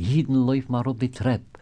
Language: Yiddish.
Jeden läuft mal auf die Treppe.